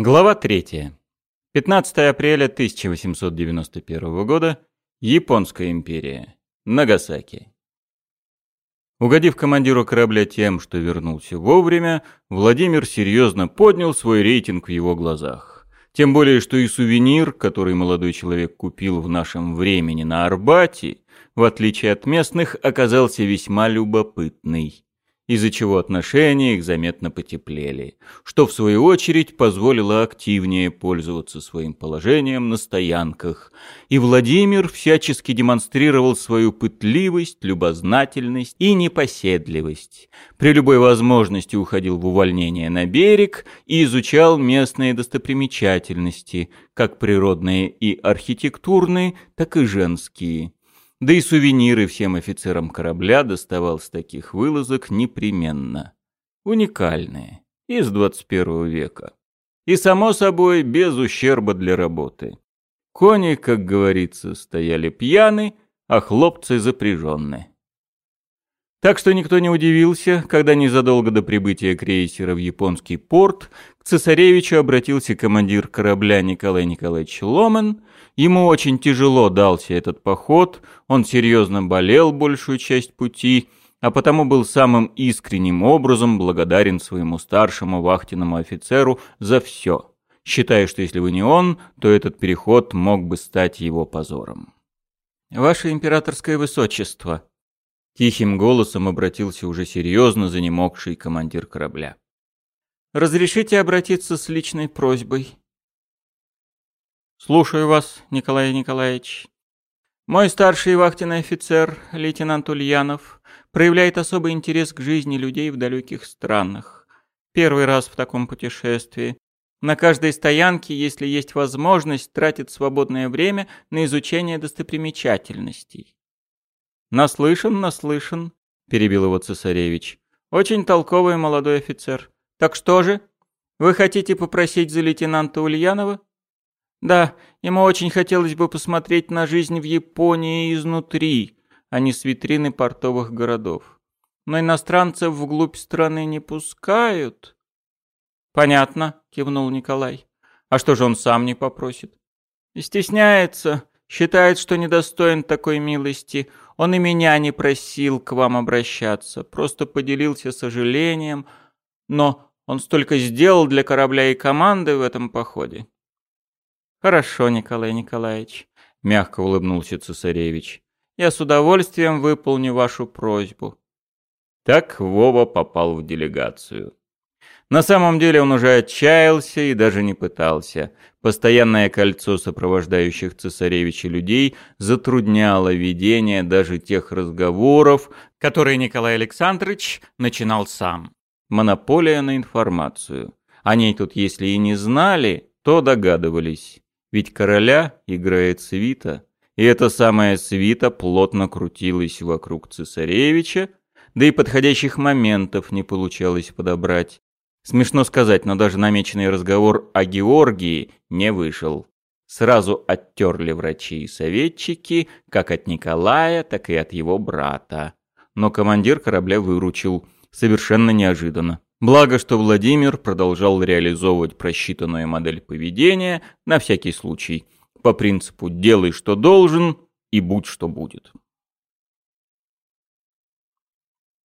Глава 3. 15 апреля 1891 года. Японская империя. Нагасаки. Угодив командиру корабля тем, что вернулся вовремя, Владимир серьезно поднял свой рейтинг в его глазах. Тем более, что и сувенир, который молодой человек купил в нашем времени на Арбате, в отличие от местных, оказался весьма любопытный из-за чего отношения их заметно потеплели, что в свою очередь позволило активнее пользоваться своим положением на стоянках, и Владимир всячески демонстрировал свою пытливость, любознательность и непоседливость. При любой возможности уходил в увольнение на берег и изучал местные достопримечательности, как природные и архитектурные, так и женские. Да и сувениры всем офицерам корабля доставал с таких вылазок непременно. Уникальные, из 21 века. И, само собой, без ущерба для работы. Кони, как говорится, стояли пьяны, а хлопцы запряженные. Так что никто не удивился, когда незадолго до прибытия крейсера в японский порт к цесаревичу обратился командир корабля Николай Николаевич Ломан. Ему очень тяжело дался этот поход, он серьезно болел большую часть пути, а потому был самым искренним образом благодарен своему старшему вахтенному офицеру за все, считая, что если бы не он, то этот переход мог бы стать его позором. «Ваше императорское высочество», Тихим голосом обратился уже серьезно занемогший командир корабля. «Разрешите обратиться с личной просьбой?» «Слушаю вас, Николай Николаевич. Мой старший вахтенный офицер, лейтенант Ульянов, проявляет особый интерес к жизни людей в далеких странах. Первый раз в таком путешествии. На каждой стоянке, если есть возможность, тратит свободное время на изучение достопримечательностей. «Наслышан, наслышан», — перебил его цесаревич. «Очень толковый молодой офицер. Так что же? Вы хотите попросить за лейтенанта Ульянова?» «Да, ему очень хотелось бы посмотреть на жизнь в Японии изнутри, а не с витрины портовых городов. Но иностранцев вглубь страны не пускают». «Понятно», — кивнул Николай. «А что же он сам не попросит?» «Стесняется, считает, что недостоин такой милости. Он и меня не просил к вам обращаться, просто поделился сожалением, но он столько сделал для корабля и команды в этом походе. Хорошо, Николай Николаевич, мягко улыбнулся цесаревич. Я с удовольствием выполню вашу просьбу. Так Вова попал в делегацию. На самом деле он уже отчаялся и даже не пытался. Постоянное кольцо сопровождающих цесаревича людей затрудняло ведение даже тех разговоров, которые Николай Александрович начинал сам. Монополия на информацию. О ней тут если и не знали, то догадывались. Ведь короля играет свита, и эта самая свита плотно крутилась вокруг цесаревича, да и подходящих моментов не получалось подобрать. Смешно сказать, но даже намеченный разговор о Георгии не вышел. Сразу оттерли врачи и советчики, как от Николая, так и от его брата. Но командир корабля выручил, совершенно неожиданно. Благо, что Владимир продолжал реализовывать просчитанную модель поведения на всякий случай, по принципу «делай, что должен, и будь, что будет».